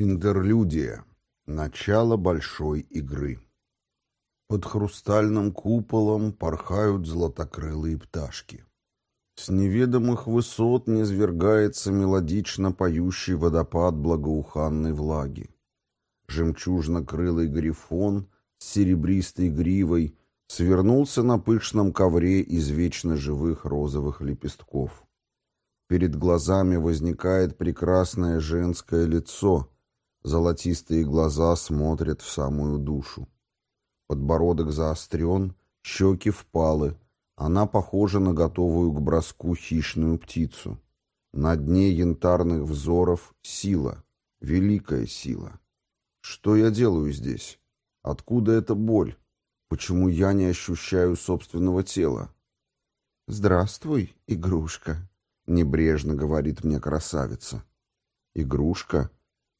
Интерлюдия. Начало большой игры. Под хрустальным куполом порхают златокрылые пташки. С неведомых высот низвергается мелодично поющий водопад благоуханной влаги. Жемчужно-крылый грифон с серебристой гривой свернулся на пышном ковре из вечно живых розовых лепестков. Перед глазами возникает прекрасное женское лицо, золотистые глаза смотрят в самую душу. Подбородок заострен, щеки впалы, она похожа на готовую к броску хищную птицу. На дне янтарных взоров сила, великая сила. Что я делаю здесь? Откуда эта боль? Почему я не ощущаю собственного тела? «Здравствуй, игрушка», — небрежно говорит мне красавица. «Игрушка?»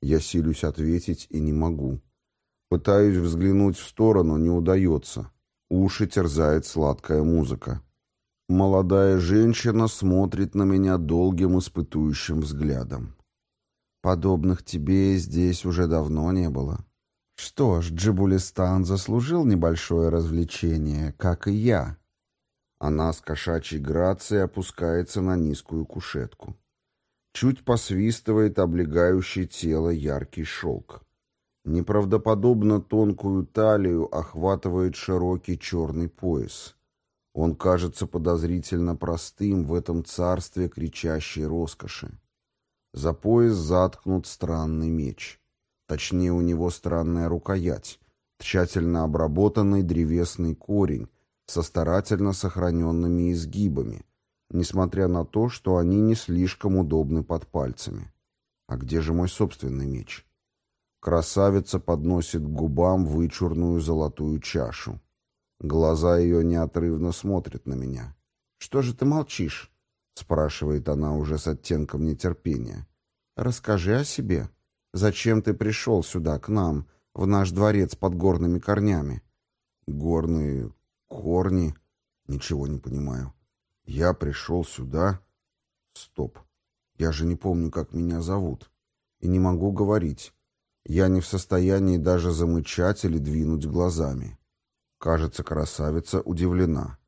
Я силюсь ответить и не могу. Пытаюсь взглянуть в сторону, не удается. Уши терзает сладкая музыка. Молодая женщина смотрит на меня долгим испытующим взглядом. Подобных тебе здесь уже давно не было. Что ж, Джибулистан заслужил небольшое развлечение, как и я. Она с кошачьей грацией опускается на низкую кушетку. Чуть посвистывает облегающий тело яркий шелк. Неправдоподобно тонкую талию охватывает широкий черный пояс. Он кажется подозрительно простым в этом царстве кричащей роскоши. За пояс заткнут странный меч. Точнее, у него странная рукоять, тщательно обработанный древесный корень со старательно сохраненными изгибами, несмотря на то, что они не слишком удобны под пальцами. А где же мой собственный меч? Красавица подносит к губам вычурную золотую чашу. Глаза ее неотрывно смотрят на меня. «Что же ты молчишь?» — спрашивает она уже с оттенком нетерпения. «Расскажи о себе». Зачем ты пришел сюда, к нам, в наш дворец под горными корнями? Горные корни? Ничего не понимаю. Я пришел сюда... Стоп. Я же не помню, как меня зовут. И не могу говорить. Я не в состоянии даже замычать или двинуть глазами. Кажется, красавица удивлена.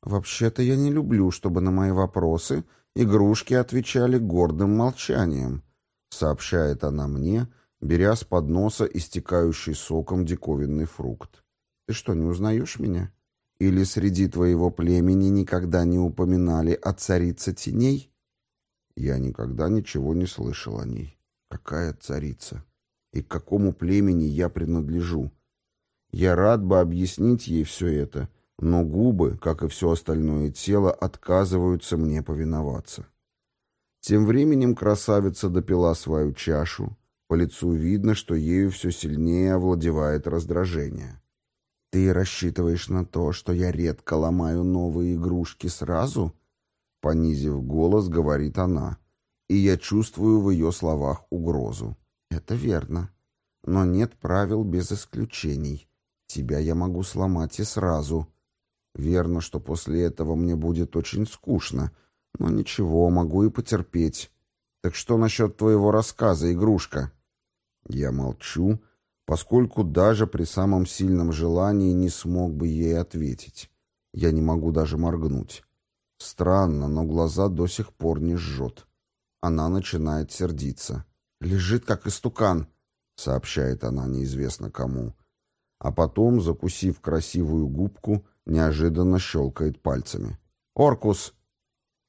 Вообще-то я не люблю, чтобы на мои вопросы игрушки отвечали гордым молчанием сообщает она мне, беря с подноса истекающий соком диковинный фрукт. «Ты что, не узнаешь меня? Или среди твоего племени никогда не упоминали о царице теней?» Я никогда ничего не слышал о ней. Какая царица? И к какому племени я принадлежу? Я рад бы объяснить ей все это, но губы, как и все остальное тело, отказываются мне повиноваться. Тем временем красавица допила свою чашу. По лицу видно, что ею все сильнее овладевает раздражение. «Ты рассчитываешь на то, что я редко ломаю новые игрушки сразу?» Понизив голос, говорит она, и я чувствую в ее словах угрозу. «Это верно. Но нет правил без исключений. Тебя я могу сломать и сразу. Верно, что после этого мне будет очень скучно, — но ничего, могу и потерпеть. Так что насчет твоего рассказа, игрушка? Я молчу, поскольку даже при самом сильном желании не смог бы ей ответить. Я не могу даже моргнуть. Странно, но глаза до сих пор не жжет. Она начинает сердиться. «Лежит, как истукан», — сообщает она неизвестно кому. А потом, закусив красивую губку, неожиданно щелкает пальцами. «Оркус!»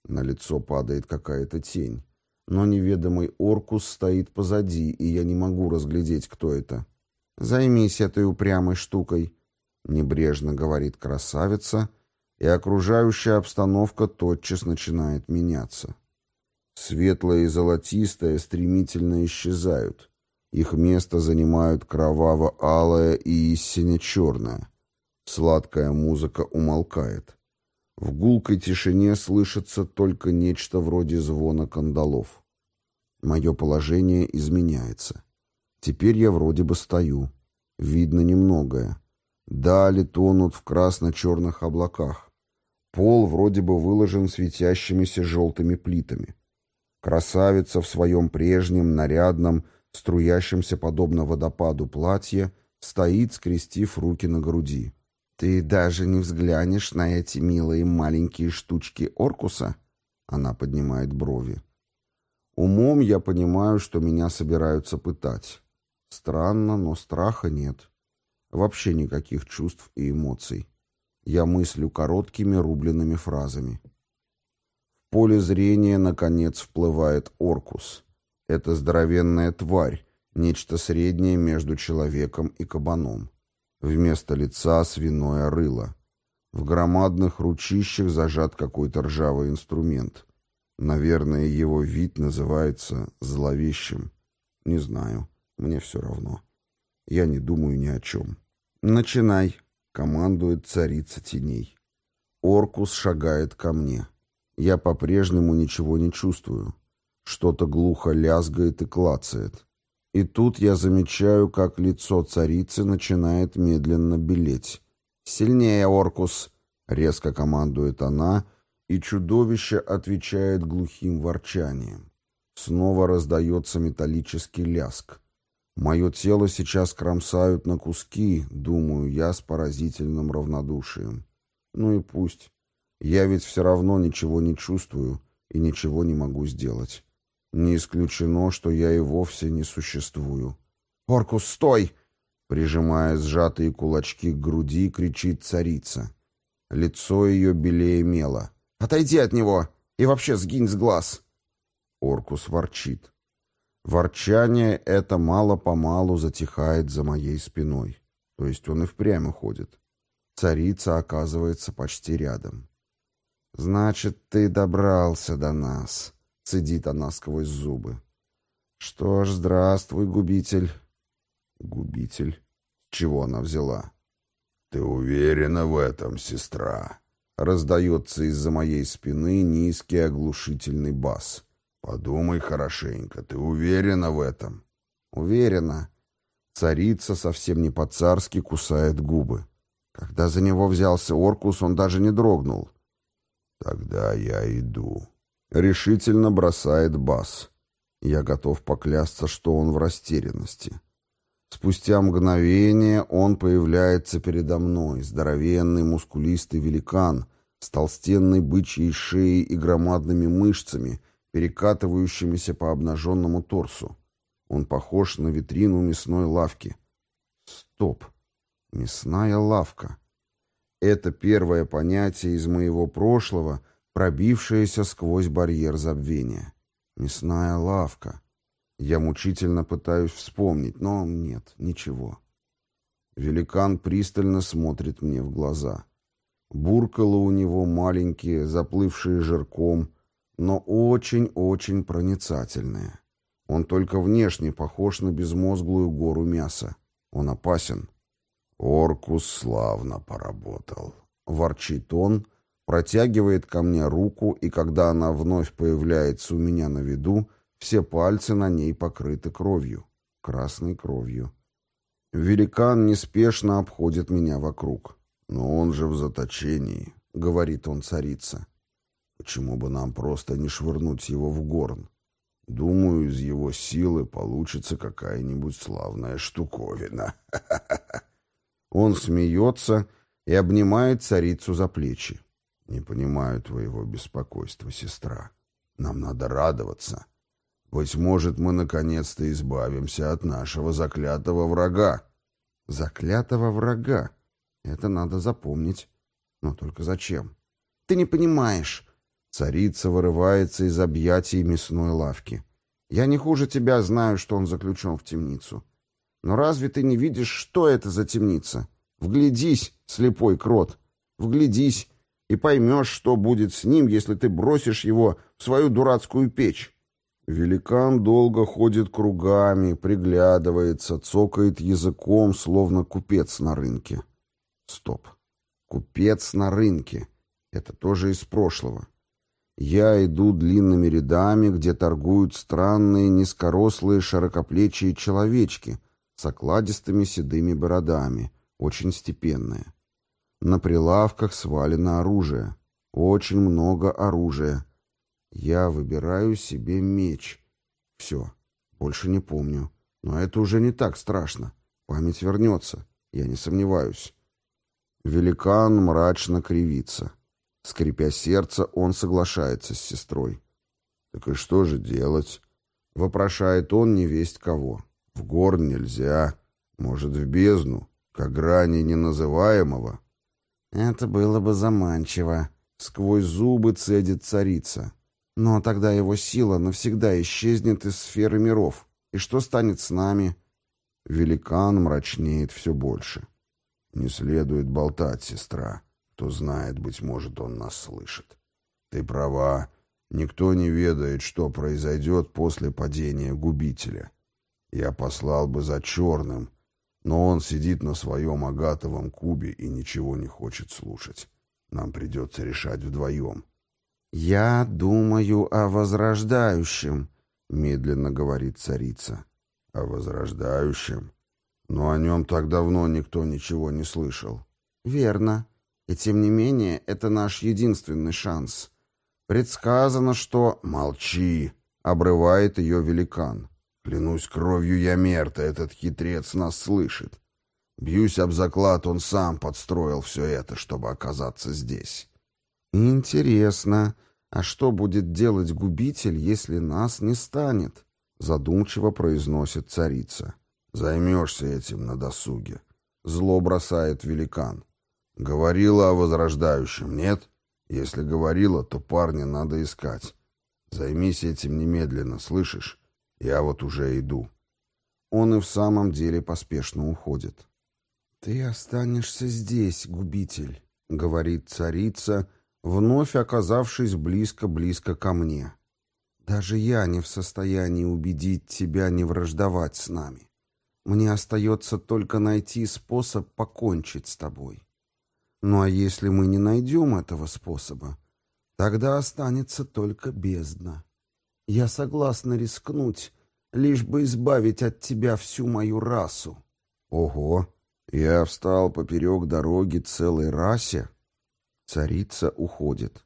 На лицо падает какая-то тень. Но неведомый Оркус стоит позади, и я не могу разглядеть, кто это. «Займись этой упрямой штукой», — небрежно говорит красавица, и окружающая обстановка тотчас начинает меняться. Светлое и золотистое стремительно исчезают. Их место занимают кроваво-алое и истинно черное. Сладкая музыка умолкает. В гулкой тишине слышится только нечто вроде звона кандалов. Мое положение изменяется. Теперь я вроде бы стою. Видно немногое. Дали тонут в красно-черных облаках. Пол вроде бы выложен светящимися желтыми плитами. Красавица в своем прежнем, нарядном, струящемся подобно водопаду платье, стоит, скрестив руки на груди. «Ты даже не взглянешь на эти милые маленькие штучки Оркуса?» Она поднимает брови. Умом я понимаю, что меня собираются пытать. Странно, но страха нет. Вообще никаких чувств и эмоций. Я мыслю короткими рубленными фразами. В поле зрения, наконец, вплывает Оркус. Это здоровенная тварь, нечто среднее между человеком и кабаном. Вместо лица свиное рыло. В громадных ручищах зажат какой-то ржавый инструмент. Наверное, его вид называется зловещим. Не знаю, мне все равно. Я не думаю ни о чем. «Начинай», — командует царица теней. Оркус шагает ко мне. Я по-прежнему ничего не чувствую. Что-то глухо лязгает и клацает. И тут я замечаю, как лицо царицы начинает медленно белеть. «Сильнее, Оркус!» — резко командует она, и чудовище отвечает глухим ворчанием. Снова раздается металлический ляск. Мое тело сейчас кромсают на куски, думаю я с поразительным равнодушием. Ну и пусть. Я ведь все равно ничего не чувствую и ничего не могу сделать. Не исключено, что я и вовсе не существую. «Оркус, стой!» Прижимая сжатые кулачки к груди, кричит царица. Лицо ее белее мела. «Отойди от него! И вообще сгинь с глаз!» Оркус ворчит. Ворчание это мало-помалу затихает за моей спиной. То есть он и впрямь уходит. Царица оказывается почти рядом. «Значит, ты добрался до нас», — цедит она сквозь зубы. «Что ж, здравствуй, губитель». «Губитель? Чего она взяла?» «Ты уверена в этом, сестра?» Раздается из-за моей спины низкий оглушительный бас. «Подумай хорошенько, ты уверена в этом?» «Уверена». Царица совсем не по-царски кусает губы. Когда за него взялся Оркус, он даже не дрогнул. «Тогда я иду», — решительно бросает бас. Я готов поклясться, что он в растерянности. Спустя мгновение он появляется передо мной, здоровенный мускулистый великан с толстенной бычьей шеей и громадными мышцами, перекатывающимися по обнаженному торсу. Он похож на витрину мясной лавки. Стоп. Мясная лавка. Это первое понятие из моего прошлого, пробившееся сквозь барьер забвения. Мясная лавка. Я мучительно пытаюсь вспомнить, но нет, ничего. Великан пристально смотрит мне в глаза. Буркало у него маленькие, заплывшие жирком, но очень-очень проницательные. Он только внешне похож на безмозглую гору мяса. Он опасен. «Оркус славно поработал», — ворчит он, протягивает ко мне руку, и когда она вновь появляется у меня на виду, все пальцы на ней покрыты кровью, красной кровью. Великан неспешно обходит меня вокруг. «Но он же в заточении», — говорит он царица. «Почему бы нам просто не швырнуть его в горн? Думаю, из его силы получится какая-нибудь славная штуковина». Он смеется и обнимает царицу за плечи. «Не понимаю твоего беспокойства, сестра. Нам надо радоваться. Быть может, мы наконец-то избавимся от нашего заклятого врага. Заклятого врага. Это надо запомнить. Но только зачем? Ты не понимаешь. Царица вырывается из объятий мясной лавки. Я не хуже тебя знаю, что он заключен в темницу. Но разве ты не видишь, что это за темница? Вглядись, слепой крот, вглядись, и поймешь, что будет с ним, если ты бросишь его в свою дурацкую печь. Великан долго ходит кругами, приглядывается, цокает языком, словно купец на рынке. Стоп. Купец на рынке. Это тоже из прошлого. Я иду длинными рядами, где торгуют странные низкорослые широкоплечие человечки с окладистыми седыми бородами, очень степенные. На прилавках свалено оружие. Очень много оружия. Я выбираю себе меч. Все, больше не помню. Но это уже не так страшно. Память вернется, я не сомневаюсь. Великан мрачно кривится. Скрипя сердце, он соглашается с сестрой. «Так и что же делать?» — вопрошает он невесть кого. «В гор нельзя. Может, в бездну, к грани неназываемого?» «Это было бы заманчиво», — сквозь зубы цедит царица. «Но тогда его сила навсегда исчезнет из сферы миров. И что станет с нами?» Великан мрачнеет все больше. «Не следует болтать, сестра. Кто знает, быть может, он нас слышит. Ты права. Никто не ведает, что произойдет после падения губителя. Я послал бы за черным, но он сидит на своем агатовом кубе и ничего не хочет слушать. Нам придется решать вдвоем. «Я думаю о возрождающем», — медленно говорит царица. «О возрождающем? Но о нем так давно никто ничего не слышал». «Верно. И тем не менее, это наш единственный шанс. Предсказано, что... Молчи, обрывает ее великан. Клянусь кровью я мерта, этот хитрец нас слышит. Бьюсь об заклад, он сам подстроил все это, чтобы оказаться здесь. Интересно, а что будет делать губитель, если нас не станет? Задумчиво произносит царица. Займешься этим на досуге. Зло бросает великан. Говорила о возрождающем, нет? Если говорила, то парня надо искать. Займись этим немедленно, слышишь? Я вот уже иду. Он и в самом деле поспешно уходит. «Ты останешься здесь, губитель», — говорит царица, вновь оказавшись близко-близко ко мне. «Даже я не в состоянии убедить тебя не враждовать с нами. Мне остается только найти способ покончить с тобой. Ну а если мы не найдем этого способа, тогда останется только бездна. Я согласна рискнуть, лишь бы избавить от тебя всю мою расу. Ого, я встал поперек дороги целой расе. Царица уходит.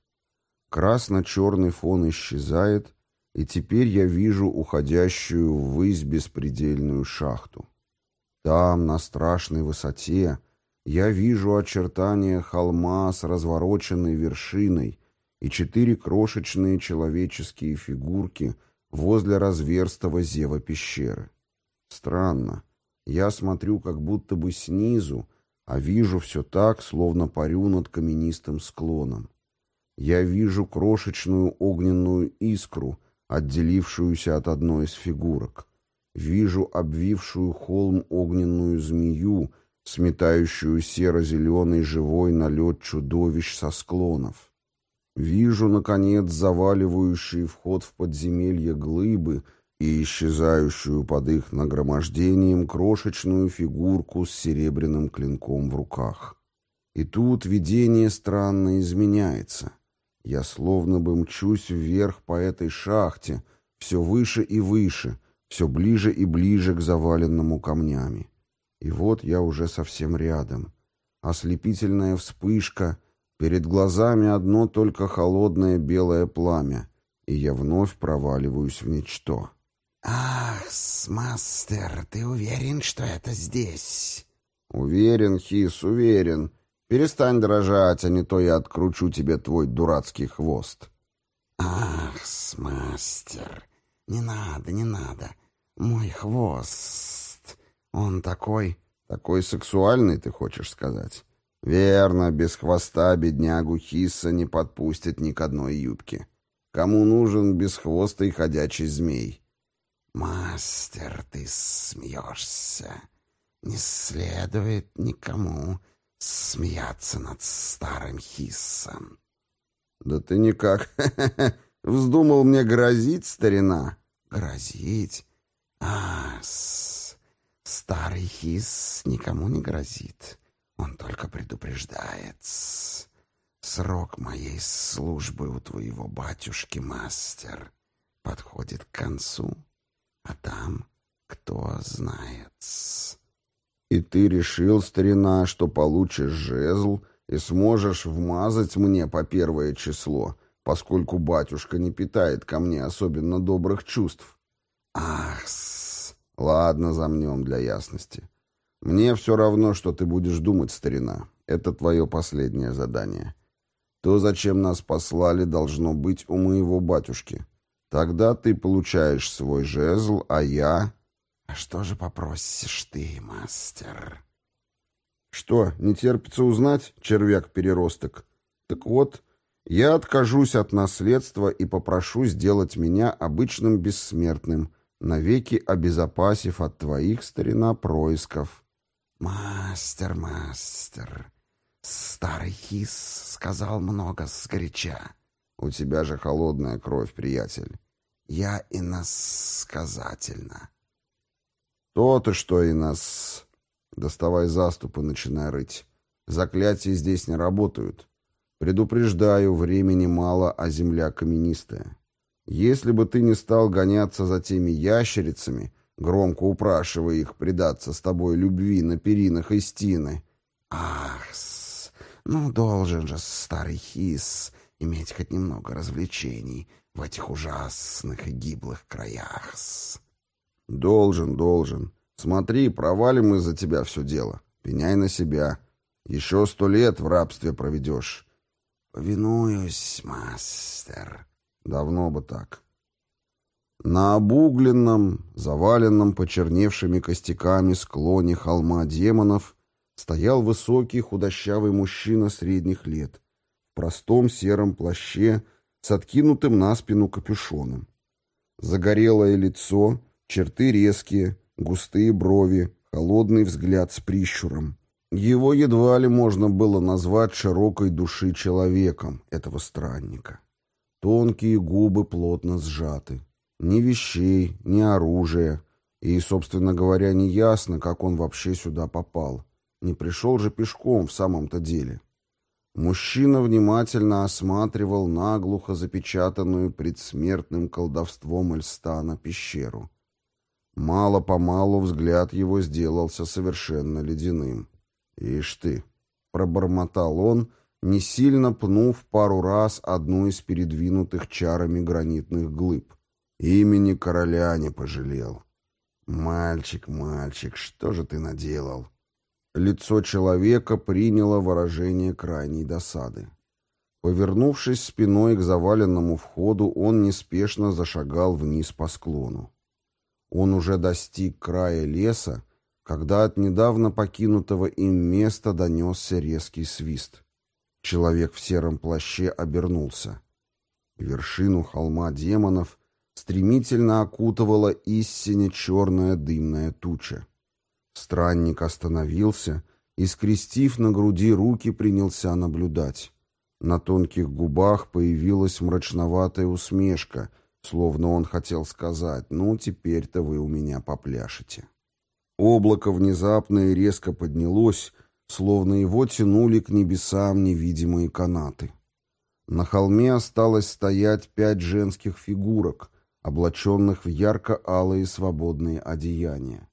Красно-черный фон исчезает, и теперь я вижу уходящую ввысь беспредельную шахту. Там, на страшной высоте, я вижу очертания холма с развороченной вершиной и четыре крошечные человеческие фигурки возле разверстого зева пещеры. Странно. Я смотрю как будто бы снизу, а вижу все так, словно парю над каменистым склоном. Я вижу крошечную огненную искру, отделившуюся от одной из фигурок. Вижу обвившую холм огненную змею, сметающую серо-зеленый живой налет чудовищ со склонов. Вижу, наконец, заваливающий вход в подземелье глыбы и исчезающую под их нагромождением крошечную фигурку с серебряным клинком в руках. И тут видение странно изменяется. Я словно бы мчусь вверх по этой шахте, все выше и выше, все ближе и ближе к заваленному камнями. И вот я уже совсем рядом. Ослепительная вспышка, перед глазами одно только холодное белое пламя, и я вновь проваливаюсь в ничто. «Ах, мастер, ты уверен, что это здесь?» «Уверен, Хис, уверен. Перестань дрожать, а не то я откручу тебе твой дурацкий хвост». «Ах, мастер, не надо, не надо. Мой хвост...» Он такой... Такой сексуальный, ты хочешь сказать? Верно, без хвоста беднягу Хисса не подпустят ни к одной юбке. Кому нужен бесхвостый ходячий змей? Мастер, ты смеешься. Не следует никому смеяться над старым Хиссом. Да ты никак вздумал мне грозить, старина? Грозить? А, Старый хис никому не грозит. Он только предупреждает. Срок моей службы у твоего батюшки, мастер, подходит к концу. А там кто знает. И ты решил, старина, что получишь жезл и сможешь вмазать мне по первое число, поскольку батюшка не питает ко мне особенно добрых чувств. Ах, Ладно, замнем для ясности. Мне все равно, что ты будешь думать, старина. Это твое последнее задание. То, зачем нас послали, должно быть у моего батюшки. Тогда ты получаешь свой жезл, а я... А что же попросишь ты, мастер? Что, не терпится узнать, червяк-переросток? Так вот, я откажусь от наследства и попрошу сделать меня обычным бессмертным, навеки обезопасив от твоих, старина, происков. Мастер, мастер, старый хис сказал много сгоряча. У тебя же холодная кровь, приятель. Я иносказательно. То-то, что и нас... Доставай заступы, начинай рыть. Заклятия здесь не работают. Предупреждаю, времени мало, а земля каменистая. Если бы ты не стал гоняться за теми ящерицами, громко упрашивая их предаться с тобой любви на перинах Истины... Ах, ну должен же старый хис иметь хоть немного развлечений в этих ужасных и гиблых краях. -с. Должен, должен. Смотри, провалим из-за тебя все дело. Пеняй на себя. Еще сто лет в рабстве проведешь. Повинуюсь, мастер. Давно бы так. На обугленном, заваленном почерневшими костяками склоне холма демонов стоял высокий худощавый мужчина средних лет в простом сером плаще с откинутым на спину капюшоном. Загорелое лицо, черты резкие, густые брови, холодный взгляд с прищуром. Его едва ли можно было назвать широкой души человеком, этого странника. Тонкие губы плотно сжаты. Ни вещей, ни оружия. И, собственно говоря, не ясно, как он вообще сюда попал. Не пришел же пешком в самом-то деле. Мужчина внимательно осматривал наглухо запечатанную предсмертным колдовством Эльстана пещеру. Мало-помалу взгляд его сделался совершенно ледяным. «Ишь ты!» — пробормотал он, не сильно пнув пару раз одну из передвинутых чарами гранитных глыб. Имени короля не пожалел. «Мальчик, мальчик, что же ты наделал?» Лицо человека приняло выражение крайней досады. Повернувшись спиной к заваленному входу, он неспешно зашагал вниз по склону. Он уже достиг края леса, когда от недавно покинутого им места донесся резкий свист. Человек в сером плаще обернулся. Вершину холма демонов стремительно окутывала истине черная дымная туча. Странник остановился и, скрестив на груди руки, принялся наблюдать. На тонких губах появилась мрачноватая усмешка, словно он хотел сказать «Ну, теперь-то вы у меня попляшете». Облако внезапно и резко поднялось, словно его тянули к небесам невидимые канаты. На холме осталось стоять пять женских фигурок, облаченных в ярко-алые свободные одеяния.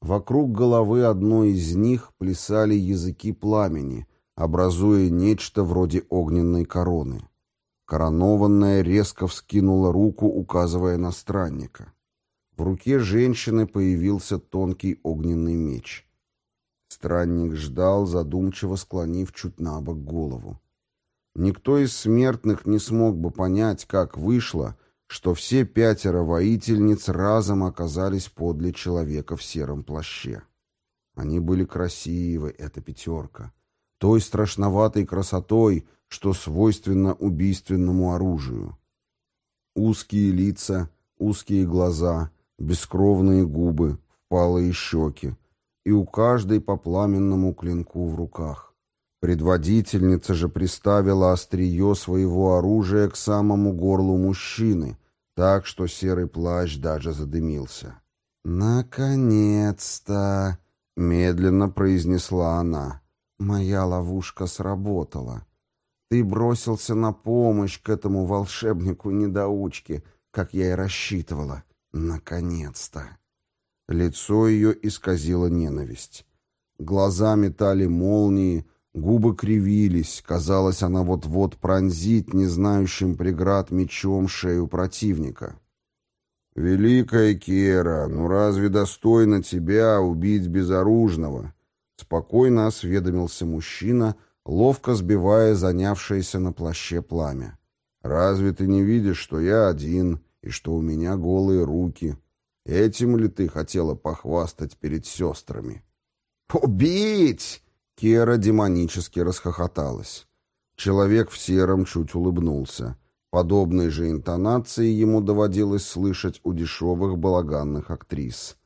Вокруг головы одной из них плясали языки пламени, образуя нечто вроде огненной короны. Коронованная резко вскинула руку, указывая на странника. В руке женщины появился тонкий огненный меч. Странник ждал, задумчиво склонив чуть на бок голову. Никто из смертных не смог бы понять, как вышло, что все пятеро воительниц разом оказались подле человека в сером плаще. Они были красивы, эта пятерка, той страшноватой красотой, что свойственно убийственному оружию. Узкие лица, узкие глаза, бескровные губы, впалые щеки, и у каждой по пламенному клинку в руках. Предводительница же приставила острие своего оружия к самому горлу мужчины, так что серый плащ даже задымился. «Наконец-то!» — медленно произнесла она. «Моя ловушка сработала. Ты бросился на помощь к этому волшебнику-недоучке, как я и рассчитывала. Наконец-то!» Лицо ее исказило ненависть. Глаза метали молнии, Губы кривились, казалось, она вот-вот пронзит незнающим преград мечом шею противника. «Великая Кера, ну разве достойно тебя убить безоружного?» Спокойно осведомился мужчина, ловко сбивая занявшееся на плаще пламя. «Разве ты не видишь, что я один и что у меня голые руки? Этим ли ты хотела похвастать перед сестрами?» «Убить!» Кера демонически расхохоталась. Человек в сером чуть улыбнулся. Подобные же интонации ему доводилось слышать у дешевых балаганных актрис.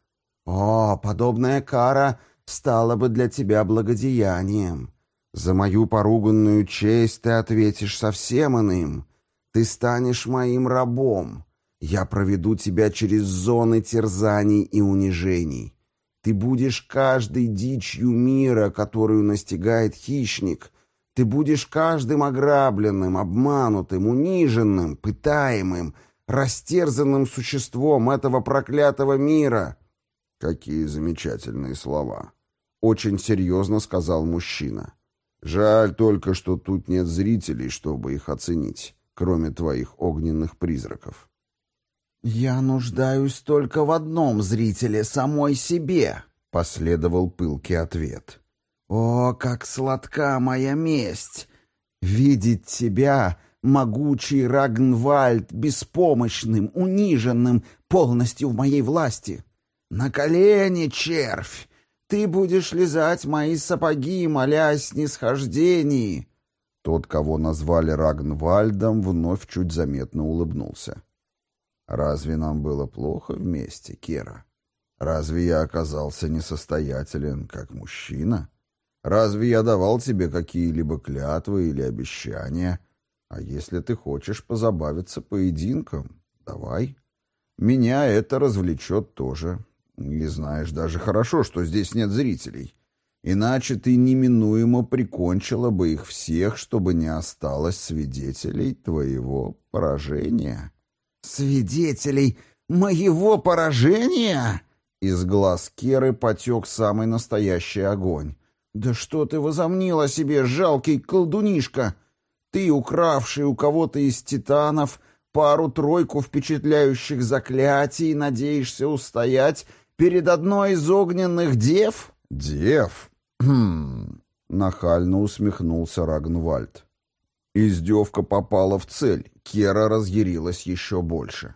«О, подобная кара стала бы для тебя благодеянием. За мою поруганную честь ты ответишь совсем иным. Ты станешь моим рабом. Я проведу тебя через зоны терзаний и унижений. Ты будешь каждой дичью мира, которую настигает хищник, ты будешь каждым ограбленным, обманутым, униженным, пытаемым, растерзанным существом этого проклятого мира. Какие замечательные слова. Очень серьезно сказал мужчина. Жаль только, что тут нет зрителей, чтобы их оценить, кроме твоих огненных призраков. «Я нуждаюсь только в одном зрителе, самой себе», — последовал пылкий ответ. О, как сладка моя месть! Видеть тебя, могучий Рагнвальд, беспомощным, униженным, полностью в моей власти. На колени, червь! Ты будешь лизать мои сапоги, молясь снисхождении!» Тот, кого назвали Рагнвальдом, вновь чуть заметно улыбнулся. «Разве нам было плохо вместе, Кера? Разве я оказался несостоятелен как мужчина?» Разве я давал тебе какие-либо клятвы или обещания? А если ты хочешь позабавиться поединком, давай. Меня это развлечет тоже. И знаешь даже хорошо, что здесь нет зрителей. Иначе ты неминуемо прикончила бы их всех, чтобы не осталось свидетелей твоего поражения. «Свидетелей моего поражения?» Из глаз Керы потек самый настоящий огонь. «Да что ты возомнил о себе, жалкий колдунишка? Ты, укравший у кого-то из титанов пару-тройку впечатляющих заклятий, надеешься устоять перед одной из огненных дев?» «Дев?» хм, нахально усмехнулся Рагнвальд. Издевка попала в цель. Кера разъярилась еще больше.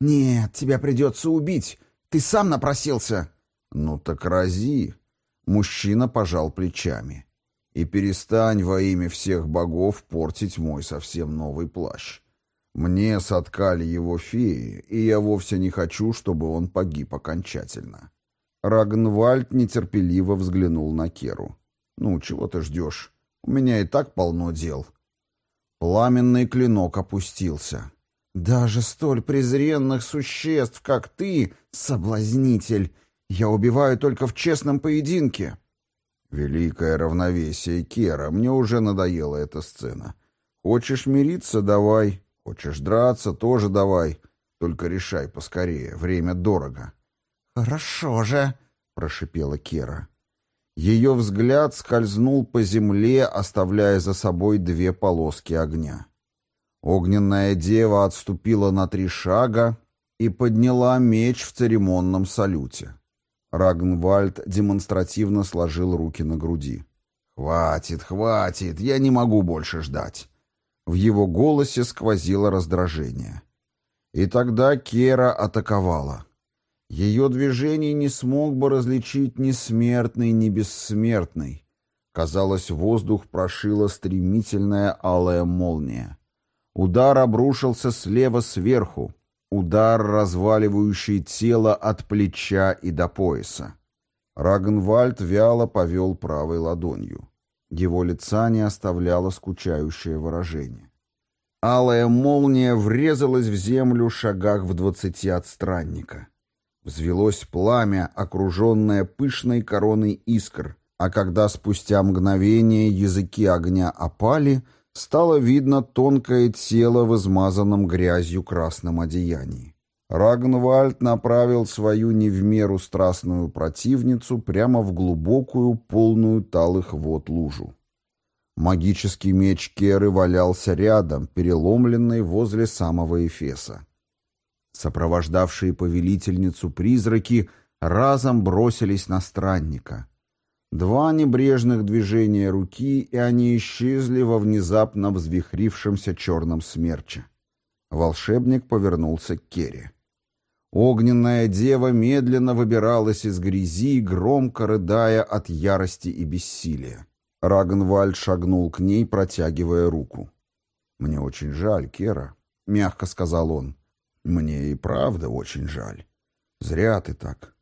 «Нет, тебя придется убить. Ты сам напросился». «Ну так рази», Мужчина пожал плечами. «И перестань во имя всех богов портить мой совсем новый плащ. Мне соткали его феи, и я вовсе не хочу, чтобы он погиб окончательно». Рагнвальд нетерпеливо взглянул на Керу. «Ну, чего ты ждешь? У меня и так полно дел». Пламенный клинок опустился. «Даже столь презренных существ, как ты, соблазнитель, я убиваю только в честном поединке. Великое равновесие, Кера, мне уже надоела эта сцена. Хочешь мириться — давай. Хочешь драться — тоже давай. Только решай поскорее, время дорого. Хорошо же, — прошипела Кера. Ее взгляд скользнул по земле, оставляя за собой две полоски огня. Огненная дева отступила на три шага и подняла меч в церемонном салюте. Рагнвальд демонстративно сложил руки на груди. «Хватит, хватит, я не могу больше ждать». В его голосе сквозило раздражение. И тогда Кера атаковала. Ее движений не смог бы различить ни смертный, ни бессмертный. Казалось, воздух прошила стремительная алая молния. Удар обрушился слева сверху, Удар, разваливающий тело от плеча и до пояса. Рагнвальд вяло повел правой ладонью. Его лица не оставляло скучающее выражение. Алая молния врезалась в землю шагах в двадцати от странника. Взвелось пламя, окруженное пышной короной искр, а когда спустя мгновение языки огня опали — стало видно тонкое тело в измазанном грязью красном одеянии. Рагнвальд направил свою не в меру страстную противницу прямо в глубокую, полную талых вод лужу. Магический меч Керы валялся рядом, переломленный возле самого Эфеса. Сопровождавшие повелительницу призраки разом бросились на странника. Два небрежных движения руки, и они исчезли во внезапно взвихрившемся черном смерче. Волшебник повернулся к Керри. Огненная дева медленно выбиралась из грязи, громко рыдая от ярости и бессилия. Рагнвальд шагнул к ней, протягивая руку. «Мне очень жаль, Кера», — мягко сказал он. «Мне и правда очень жаль. Зря ты так.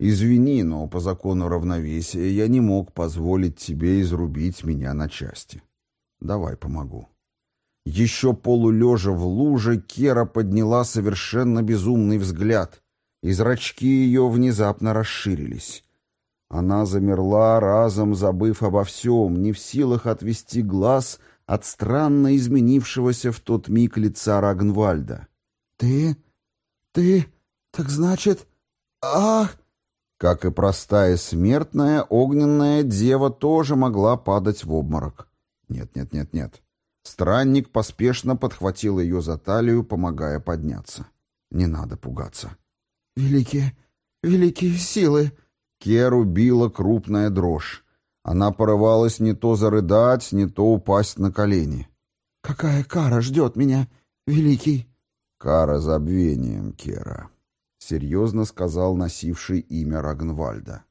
Извини, но по закону равновесия я не мог позволить тебе изрубить меня на части. Давай помогу». Еще полулежа в луже, Кера подняла совершенно безумный взгляд, и зрачки ее внезапно расширились. Она замерла, разом забыв обо всем, не в силах отвести глаз от странно изменившегося в тот миг лица Рагнвальда. «Ты? Ты? Так значит... Ах!» Как и простая смертная, огненная дева тоже могла падать в обморок. «Нет, нет, нет, нет. Странник поспешно подхватил ее за талию, помогая подняться. Не надо пугаться. «Великие, великие силы!» Керу била крупная дрожь. Она порывалась не то зарыдать, не то упасть на колени. «Какая кара ждет меня, великий?» «Кара забвением, Кера», — серьезно сказал носивший имя Рагнвальда.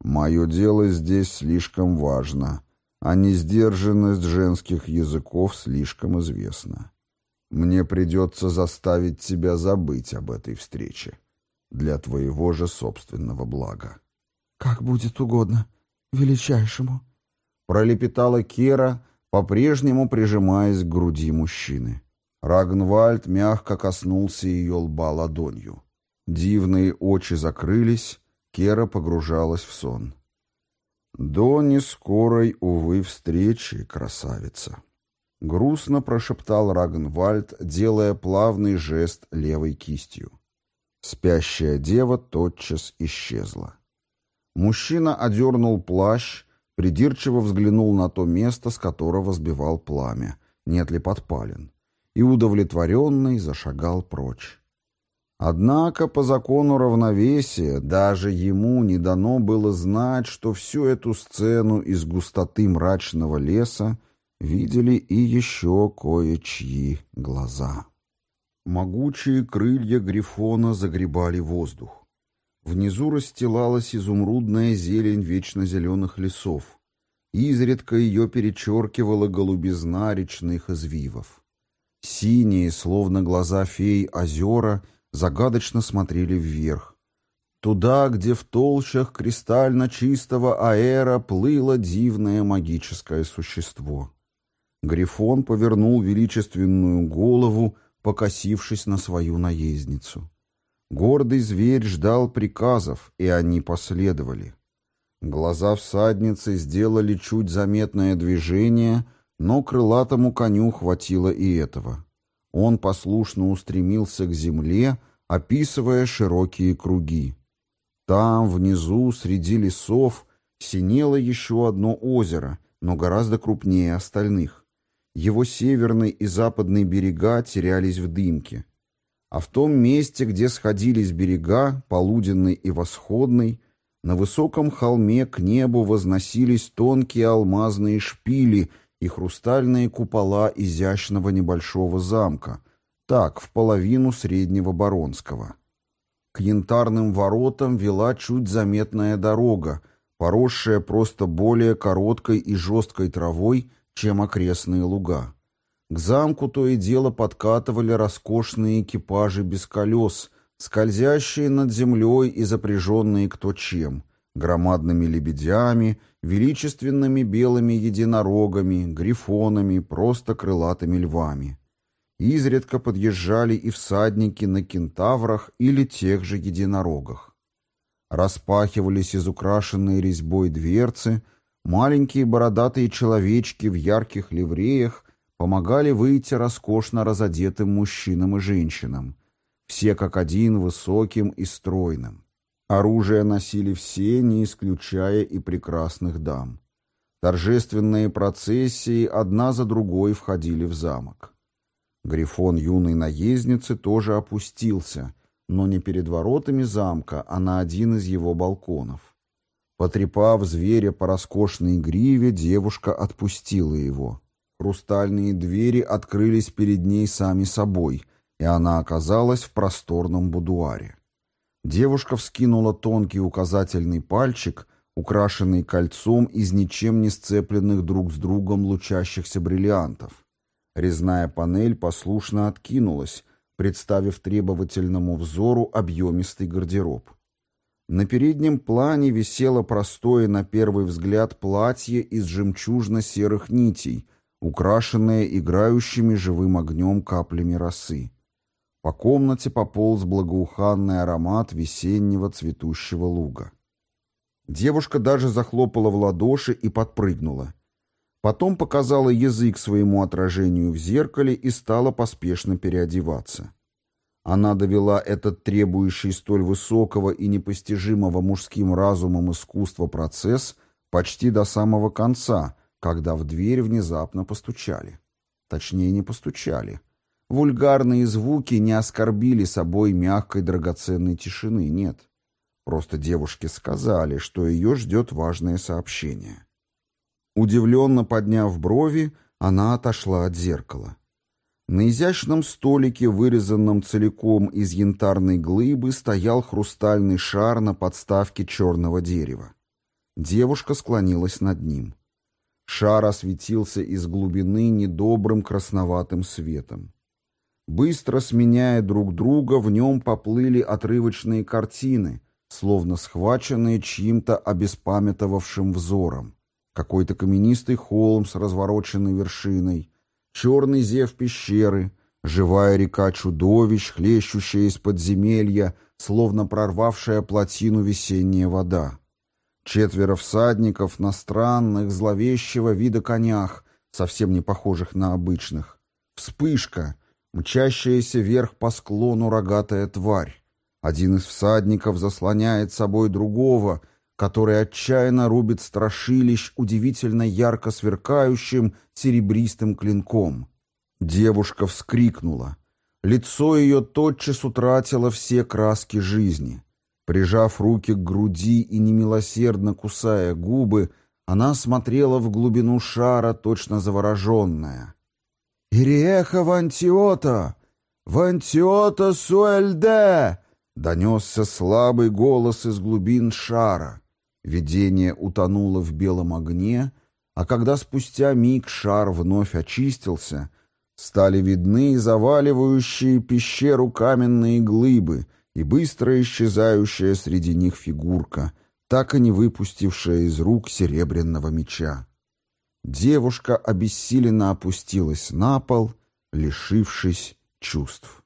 «Мое дело здесь слишком важно, а несдержанность женских языков слишком известна. Мне придется заставить тебя забыть об этой встрече для твоего же собственного блага. «Как будет угодно, величайшему», — пролепетала Кера, по-прежнему прижимаясь к груди мужчины. Рагнвальд мягко коснулся ее лба ладонью. Дивные очи закрылись, Кера погружалась в сон. «До нескорой, увы, встречи, красавица!» Грустно прошептал Рагнвальд, делая плавный жест левой кистью. Спящая дева тотчас исчезла. Мужчина одернул плащ, придирчиво взглянул на то место, с которого сбивал пламя, нет ли подпален, и удовлетворенный зашагал прочь. Однако по закону равновесия даже ему не дано было знать, что всю эту сцену из густоты мрачного леса видели и еще кое-чьи глаза. Могучие крылья Грифона загребали воздух. Внизу расстилалась изумрудная зелень вечно зеленых лесов. Изредка ее перечеркивала голубизна речных извивов. Синие, словно глаза фей, озера — загадочно смотрели вверх. Туда, где в толщах кристально чистого аэра плыло дивное магическое существо. Грифон повернул величественную голову, покосившись на свою наездницу. Гордый зверь ждал приказов, и они последовали. Глаза всадницы сделали чуть заметное движение, но крылатому коню хватило и этого. Он послушно устремился к земле, описывая широкие круги. Там, внизу, среди лесов, синело еще одно озеро, но гораздо крупнее остальных. Его северный и западный берега терялись в дымке. А в том месте, где сходились берега, полуденный и восходный, на высоком холме к небу возносились тонкие алмазные шпили — и хрустальные купола изящного небольшого замка, так, в половину среднего Баронского. К янтарным воротам вела чуть заметная дорога, поросшая просто более короткой и жесткой травой, чем окрестные луга. К замку то и дело подкатывали роскошные экипажи без колес, скользящие над землей и запряженные кто чем, громадными лебедями — величественными белыми единорогами, грифонами, просто крылатыми львами. Изредка подъезжали и всадники на кентаврах или тех же единорогах. Распахивались изукрашенные резьбой дверцы, маленькие бородатые человечки в ярких ливреях помогали выйти роскошно разодетым мужчинам и женщинам, все как один высоким и стройным. Оружие носили все, не исключая и прекрасных дам. Торжественные процессии одна за другой входили в замок. Грифон юной наездницы тоже опустился, но не перед воротами замка, а на один из его балконов. Потрепав зверя по роскошной гриве, девушка отпустила его. Хрустальные двери открылись перед ней сами собой, и она оказалась в просторном будуаре. Девушка вскинула тонкий указательный пальчик, украшенный кольцом из ничем не сцепленных друг с другом лучащихся бриллиантов. Резная панель послушно откинулась, представив требовательному взору объемистый гардероб. На переднем плане висело простое на первый взгляд платье из жемчужно-серых нитей, украшенное играющими живым огнем каплями росы. По комнате пополз благоуханный аромат весеннего цветущего луга. Девушка даже захлопала в ладоши и подпрыгнула. Потом показала язык своему отражению в зеркале и стала поспешно переодеваться. Она довела этот требующий столь высокого и непостижимого мужским разумом искусства процесс почти до самого конца, когда в дверь внезапно постучали. Точнее, не постучали. Вульгарные звуки не оскорбили собой мягкой драгоценной тишины, нет. Просто девушке сказали, что ее ждет важное сообщение. Удивленно подняв брови, она отошла от зеркала. На изящном столике, вырезанном целиком из янтарной глыбы, стоял хрустальный шар на подставке черного дерева. Девушка склонилась над ним. Шар осветился из глубины недобрым красноватым светом. Быстро сменяя друг друга, в нем поплыли отрывочные картины, словно схваченные чьим-то обеспамятовавшим взором. Какой-то каменистый холм с развороченной вершиной, черный зев пещеры, живая река чудовищ, хлещущая из подземелья, словно прорвавшая плотину весенняя вода. Четверо всадников на странных, зловещего вида конях, совсем не похожих на обычных. Вспышка, мчащаяся вверх по склону рогатая тварь. Один из всадников заслоняет собой другого — который отчаянно рубит страшилищ удивительно ярко сверкающим серебристым клинком. Девушка вскрикнула. Лицо ее тотчас утратило все краски жизни. Прижав руки к груди и немилосердно кусая губы, она смотрела в глубину шара, точно завороженная. «Ириеха Вантиота! Вантиота Суэльде!» — донесся слабый голос из глубин шара. Видение утонуло в белом огне, а когда спустя миг шар вновь очистился, стали видны заваливающие пещеру каменные глыбы и быстро исчезающая среди них фигурка, так и не выпустившая из рук серебряного меча. Девушка обессиленно опустилась на пол, лишившись чувств.